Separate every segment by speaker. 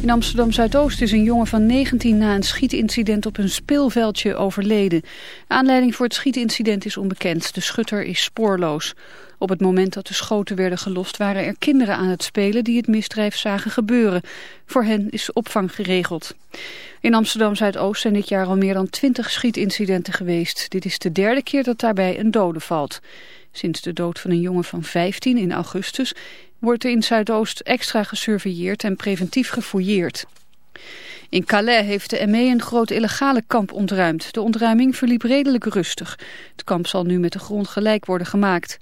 Speaker 1: In Amsterdam-Zuidoost is een jongen van 19 na een schietincident op een speelveldje overleden. Aanleiding voor het schietincident is onbekend. De schutter is spoorloos. Op het moment dat de schoten werden gelost waren er kinderen aan het spelen die het misdrijf zagen gebeuren. Voor hen is opvang geregeld. In Amsterdam-Zuidoost zijn dit jaar al meer dan 20 schietincidenten geweest. Dit is de derde keer dat daarbij een dode valt. Sinds de dood van een jongen van 15 in augustus wordt in Zuidoost extra gesurveilleerd en preventief gefouilleerd. In Calais heeft de ME een groot illegale kamp ontruimd. De ontruiming verliep redelijk rustig. Het kamp zal nu met de grond gelijk worden gemaakt.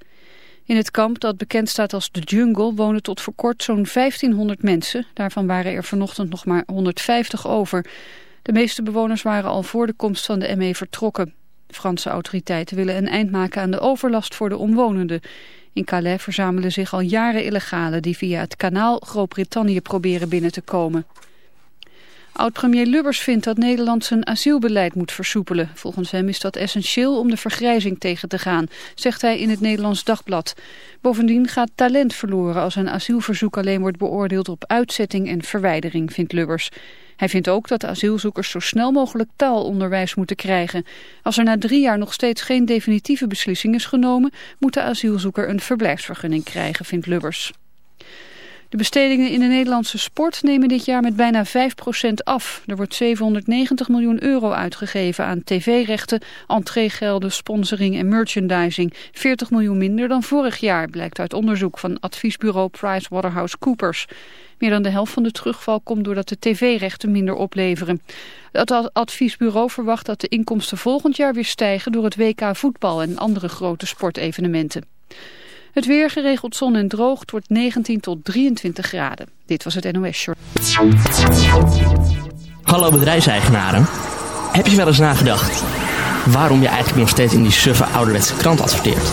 Speaker 1: In het kamp, dat bekend staat als de jungle, wonen tot voor kort zo'n 1500 mensen. Daarvan waren er vanochtend nog maar 150 over. De meeste bewoners waren al voor de komst van de ME vertrokken. Franse autoriteiten willen een eind maken aan de overlast voor de omwonenden. In Calais verzamelen zich al jaren illegalen die via het kanaal Groot-Brittannië proberen binnen te komen. Oud-premier Lubbers vindt dat Nederland zijn asielbeleid moet versoepelen. Volgens hem is dat essentieel om de vergrijzing tegen te gaan, zegt hij in het Nederlands Dagblad. Bovendien gaat talent verloren als een asielverzoek alleen wordt beoordeeld op uitzetting en verwijdering, vindt Lubbers. Hij vindt ook dat asielzoekers zo snel mogelijk taalonderwijs moeten krijgen. Als er na drie jaar nog steeds geen definitieve beslissing is genomen, moet de asielzoeker een verblijfsvergunning krijgen, vindt Lubbers. De bestedingen in de Nederlandse sport nemen dit jaar met bijna 5% af. Er wordt 790 miljoen euro uitgegeven aan tv-rechten, entreegelden, sponsoring en merchandising. 40 miljoen minder dan vorig jaar, blijkt uit onderzoek van adviesbureau PricewaterhouseCoopers. Meer dan de helft van de terugval komt doordat de tv-rechten minder opleveren. Het adviesbureau verwacht dat de inkomsten volgend jaar weer stijgen door het WK voetbal en andere grote sportevenementen. Het weer geregeld zon en droog. Wordt 19 tot 23 graden. Dit was het NOS Short.
Speaker 2: Hallo bedrijfseigenaren. Heb je wel eens nagedacht waarom je eigenlijk nog steeds in die suffe ouderwetse krant adverteert?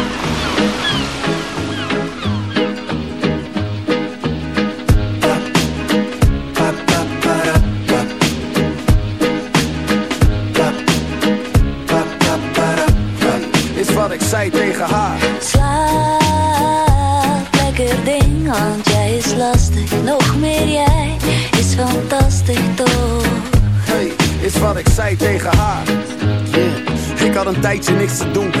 Speaker 3: Tijdje niks te doen.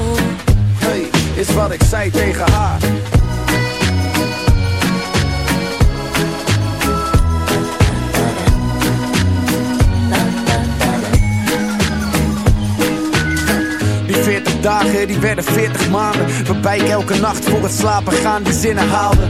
Speaker 3: Is wat ik zei tegen haar. Die 40 dagen, die werden 40 maanden Waarbij ik elke nacht voor het slapen gaan die zinnen haalde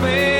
Speaker 4: despair.